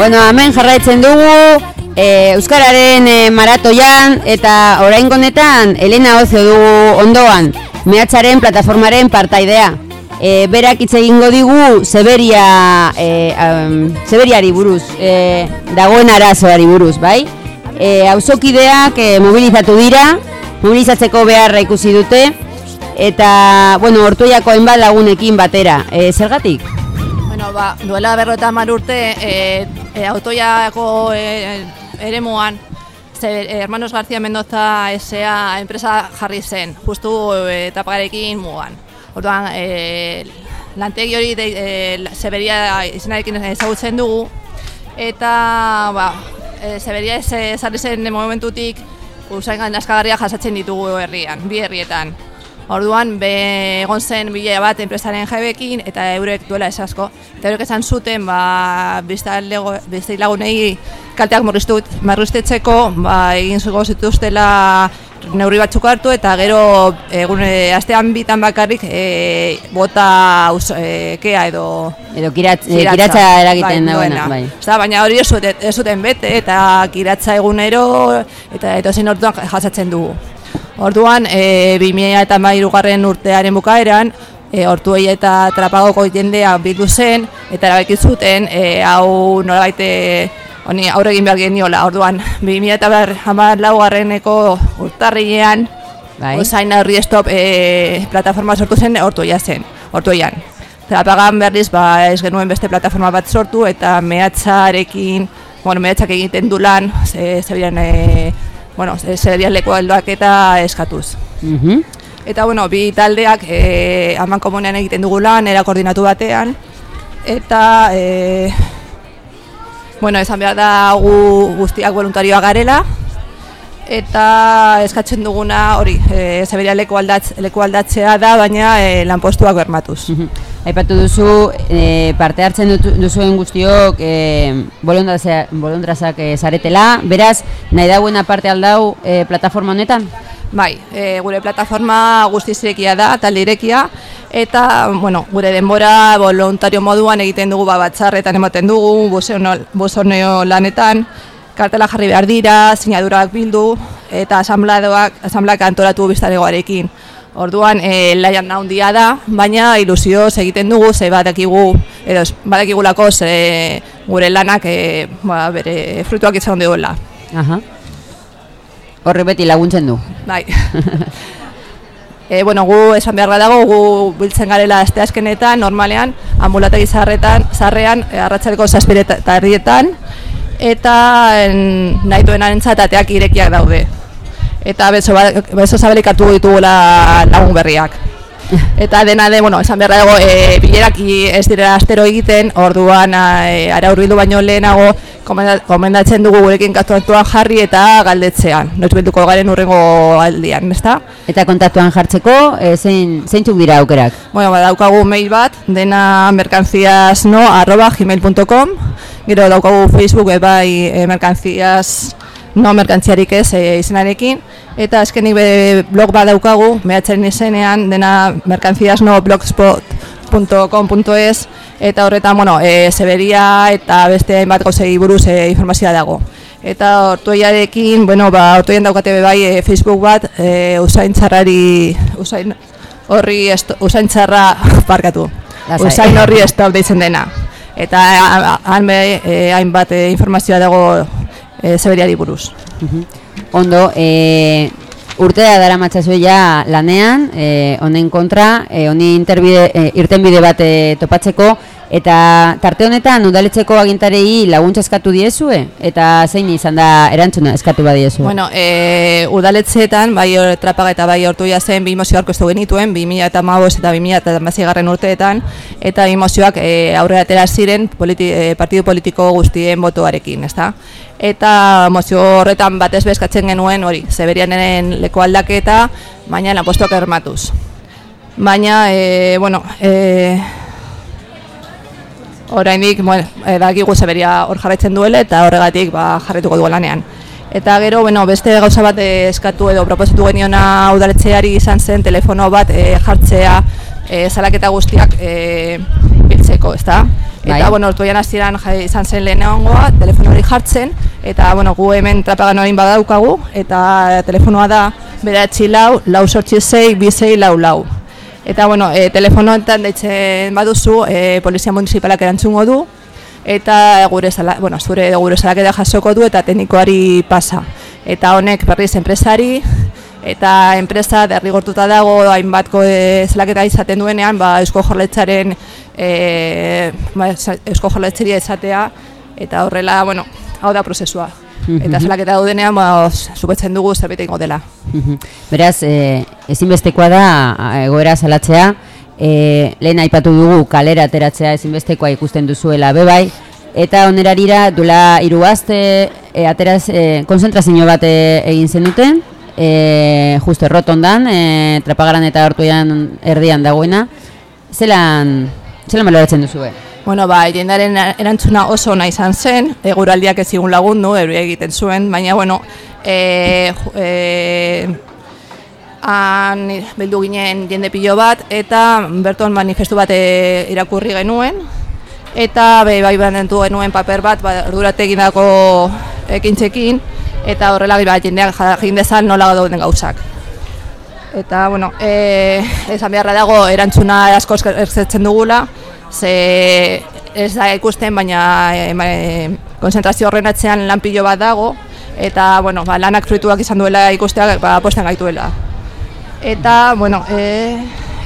Bueno, hemen jarraitzen dugu e, Euskararen e, maratoian eta orain honetan Elena Ocio dugu ondoan mehatzaren plataformaren partaidea. E, berak hitz egingo digu Severia, e, um, Severiari buruz, e, dagoen arazoari buruz, bai? E, auzokideak e, mobilizatu dira, mobilizatzeko beharra ikusi dute, eta, bueno, ortuiako hainbat lagunekin batera. E, zergatik? Bueno, ba, duela berro eta mar urte, e, e, autoiako e, eremuan, ze, e, Hermanos García Mendoza S.A. enpresa jarri zen, justu e, tapagarekin mugan. Orduan, e, lantegi hori de, e, Severia izenarekin ezagutzen dugu, eta, ba, e, Severia ez ezarri zen momentutik, usain askagarria jasatzen ditugu herrian, bi herrietan. Orduan, be, egon zen bila bat enpresaren jabekin eta eurek duela ez asko. Eta eurek esan zuten, ba, biztai lagunei kalteak murriztut, marruztetzeko, ba, egin zugo zituztela neurri batzuk hartu eta gero egun e, astean bitan bakarrik e, bota us, e, kea edo Edo kiratz, e, kiratza eragiten bai, dagoena, bai. Osta, baina hori ez zuten, ez zuten bete eta kiratza egunero eta etozen orduan jasatzen dugu. Orduan, e, 2000 eta garren urtearen bukaeran, e, ortuei eta trapagoko jendea bildu zen, eta erabaki zuten, e, hau nolabait honi aurre egin behar geniola. Orduan, 2000 eta garreneko urtarrilean, Bai. Osain horri stop e, plataforma sortu zen ortuia zen, ortuian. Trapagan berriz, ba, ez genuen beste plataforma bat sortu eta mehatzarekin, bueno, mehatzak egiten du lan, ze, zebian, e, bueno, zebian leku aldoak eta eskatuz. Mhm. Eta, bueno, bi taldeak e, aman komunean egiten dugu lan, era koordinatu batean, eta, e, bueno, esan behar da gu guztiak voluntarioa garela, eta eskatzen duguna hori, e, zeberia leku, aldatz, leku aldatzea da, baina e, lanpostuak bermatuz. Mhm. Aipatu duzu, e, parte hartzen dutu, duzuen guztiok e, bolondrazea- bolondrazak e, zaretela, beraz, nahi dagoena parte aldau e, plataforma honetan? Bai, e, gure plataforma guztiz irekia da, talde irekia, eta, bueno, gure denbora voluntario moduan egiten dugu ba, batzarretan ematen dugu, buzoneo lanetan, kartela jarri behar dira, sinadurak bildu, eta asambladoak, asamblak antolatu biztaregoarekin. Orduan, e, laian handia da, baina ilusioz egiten dugu, ze badakigu, edo badakigulako ze gure lanak e, ba, bere frutuak izan duela. Aha. Horre beti laguntzen du. Bai. e, bueno, gu esan behar dago, gu biltzen garela aste askenetan, normalean, ambulategi zaharretan, zarrean, e, arratzaleko zazpireta eta nahi duenaren ateak irekiak daude. Eta bezo, ba, bezo zabalik hartu ditugula lagun berriak. Eta dena de, bueno, esan behar dago, e, bilerak ez direla astero egiten, orduan e, ara hurbildu baino lehenago komenda- komendatzen dugu gurekin kontaktuan jarri eta galdetzean. Noiz bilduko garen urrengo aldian, ezta? Eta kontaktuan jartzeko, e, zein, zeintzuk dira aukerak? Bueno, badaukagu mail bat, dena merkantziasno arroba gmail.com Gero daukagu Facebook e, bai e, merkantzias no merkantziarik ez e, izenarekin Eta azkenik be, blog bat daukagu, mehatzen izenean, dena merkantziasno blogspot.com.es Eta horretan, bueno, e, Severia eta beste hainbat gauzei buruz e, informazioa dago Eta ortuiarekin, bueno, ba, ortuian daukate bai e, Facebook bat, e, usain txarrari, usain horri usain txarra parkatu. Usain horri stop deitzen dena. Eta han hainbat e, informazioa dago e, zeberiari buruz. Ondo, e, urtea dara matzazue ja lanean, e, honen kontra, e, honi e, irtenbide bat e, topatzeko, Eta tarte honetan udaletxeko agintarei laguntza eskatu diezue eta zein izan da erantzuna eskatu badiezue. Bueno, e, udaletxeetan, bai hor- trapaga eta bai hortu zen, bi mozio aurkeztu genituen, 2000 eta eta 2000 eta garren urteetan, eta bi mozioak e, aurrera atera ziren politi, e, partidu politiko guztien botoarekin, ezta? Eta mozio horretan batez bezkatzen genuen hori, zeberianen leko aldaketa, baina lanpostuak ermatuz. Baina, e, bueno, e, Oraindik, bueno, eh, dakigu zeberia hor jarraitzen duela eta horregatik ba, jarraituko du lanean. Eta gero, bueno, beste gauza bat eh, eskatu edo proposatu geniona udaletxeari izan zen telefono bat eh, jartzea eh, salaketa guztiak eh, biltzeko, ezta? Eta, Bai. bueno, ortuian hasieran izan zen lehenengoa, telefono hori jartzen, eta, bueno, gu hemen trapagan hori badaukagu, eta telefonoa da, beratzi lau, lau sortzi zei, bi zei, lau lau. Eta, bueno, e, telefonoetan deitzen baduzu, e, polizia municipalak erantzungo du, eta gure sala, bueno, zure gure salaketa jasoko du eta teknikoari pasa. Eta honek berriz enpresari, eta enpresa derrigortuta dago hainbatko e, salaketa izaten duenean, ba, Eusko Jorletzaren e, ba, Eusko Jorletzeria esatea, eta horrela, bueno, hau da prozesua. Eta salaketa daudenean, ba, supetzen dugu zerbait egingo dela. Beraz, e, ezinbestekoa da egoera salatzea, e, lehen aipatu dugu kalera ateratzea ezinbestekoa ikusten duzuela bebai, eta onerarira dula hiru aste e, ateraz e, konzentrazio bat e, egin zenuten, e, justo errotondan, e, trapagaran eta hartuan erdian dagoena, zelan, zelan baloratzen duzue? Bueno, ba, jendaren erantzuna oso ona izan zen, eguraldiak ez zigun lagundu, euria egiten zuen, baina, bueno, e, e, han bildu ginen jende pilo bat, eta berton manifestu bat e, irakurri genuen, eta be, bai bandentu genuen paper bat, ba, ardurate egindako ekintzekin, eta horrela ba, jendeak jakin dezan nola dauden gauzak. Eta, bueno, e, esan beharra dago erantzuna asko erzetzen dugula, ze ez da ikusten, baina e, e, konzentrazio horren atzean lan pilo bat dago, eta, bueno, ba, lanak fruituak izan duela ikusteak, ba, posten gaituela. Eta, bueno, e,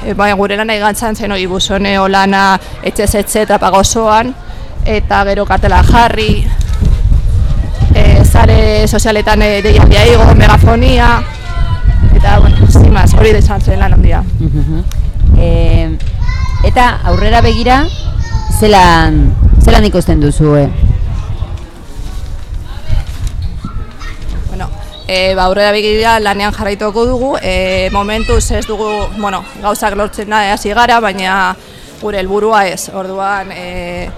e, bai, gure lana igantzan zen hori buzone lana etxez etxe trapaga osoan, eta gero kartela jarri, e, zare sozialetan e, deialdia igo, megafonia, eta, bueno, zimaz, hori da izan zen lan handia. e, eta aurrera begira, zelan, zelan ikusten duzue? Bueno, e, ba, aurrera begira lanean jarraituko dugu, e, momentuz ez dugu, bueno, gauzak lortzen da hasi gara, baina gure helburua ez. Orduan, e,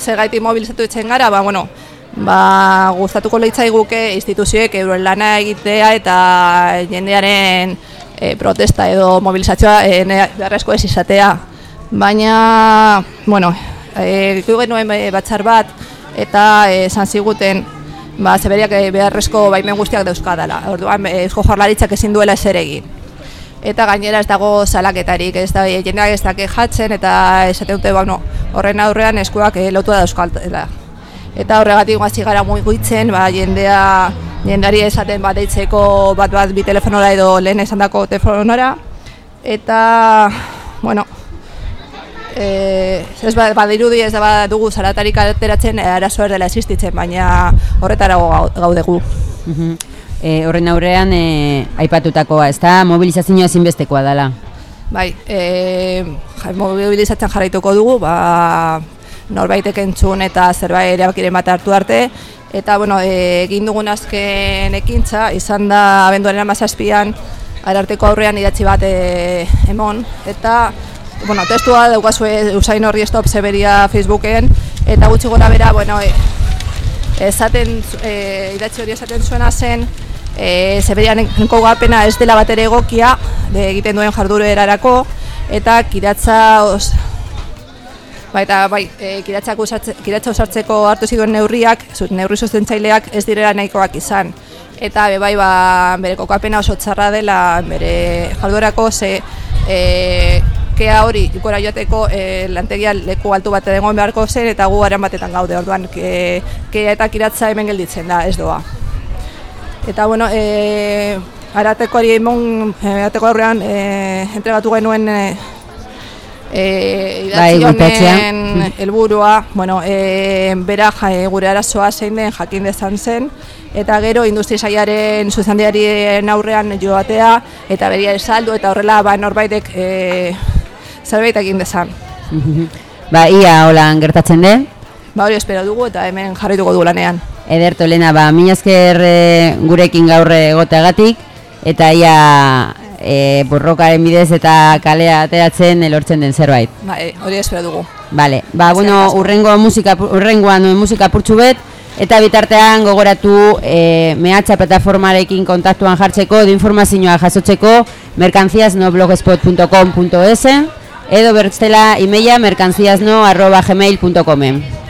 zergaiti mobilizatu itzen gara, ba, bueno, ba, gustatuko leitzaiguke instituzioek euren lana egitea eta jendearen e, protesta edo mobilizazioa e, ne- beharrezko ez izatea. Baina, bueno, e, genuen e, batzar bat eta e, esan ziguten ba, zeberiak e, beharrezko baimen guztiak dauzkadala. Orduan, e, Eusko Jaurlaritzak ezin duela ezer egin. Eta gainera ez dago salaketarik, ez da jendeak ez dake jatzen eta esaten dute bueno, horren aurrean eskuak e, lotua dauzkaltela. Eta horregatik guazi gara mugitzen, ba, jendea jendari esaten bat deitzeko bat bat bi telefonora edo lehen esandako telefonora. Eta, bueno, e, ez ba, badirudi ez da ba, dugu zaratarik ateratzen e, arazo dela existitzen, baina horretarago gau- gaudegu. E, horren aurrean e, aipatutakoa, ez da mobilizazioa ezinbestekoa dela. Bai, e, mobilizatzen jarraituko dugu, ba, norbaitek entzun eta zerbait erabakiren bat hartu arte, eta bueno, egin dugun azken ekintza, izan da abenduaren amazazpian, ararteko aurrean idatzi bat e, emon, eta bueno, testua daukazue Usain Horri Stop Severia Facebooken, eta gutxi gora bera, bueno, e, esaten, e, idatzi hori esaten zuena zen, e, Zeberianeko gapena ez dela bat ere egokia de, egiten duen jarduerarako. Eta kiratza os, Ba, eta bai, e, kiratza usartzeko hartu zituen neurriak, zut, neurri sustentzaileak ez direla nahikoak izan. Eta be, bai, ba, bere kokapena oso txarra dela bere jarduerako ze e, kea hori ikora joateko e, lantegia leku altu bat egon beharko zen eta gu aran batetan gaude orduan ke, kea eta kiratza hemen gelditzen da, ez doa. Eta bueno, e, aratekoari emon, e, arateko aurrean e, entregatu genuen e, E, Bai, idatzi honen helburua, bueno, e, bera ja, gure arazoa zein den jakin dezan zen, eta gero industri saiaren zuzendiarien aurrean joatea, eta beria esaldu, eta horrela ba, norbaitek e, zerbait egin dezan. Ba, ia holan gertatzen den. Ba hori espero dugu eta hemen jarrituko dugu lanean. Ederto, Elena, ba, mila esker e, gurekin gaur egoteagatik, eta ia e, borrokaren bidez eta kalea ateratzen elortzen den zerbait. Ba, e, hori espero dugu. Vale, ba, bueno, urrengo musika, urrengoan musika purtsu bet, eta bitartean gogoratu e, mehatxa plataformarekin kontaktuan jartzeko, de informazioa jasotzeko, merkantziasnoblogspot.com.es edo bertzela imeia merkantziasno arroba gmail.comen.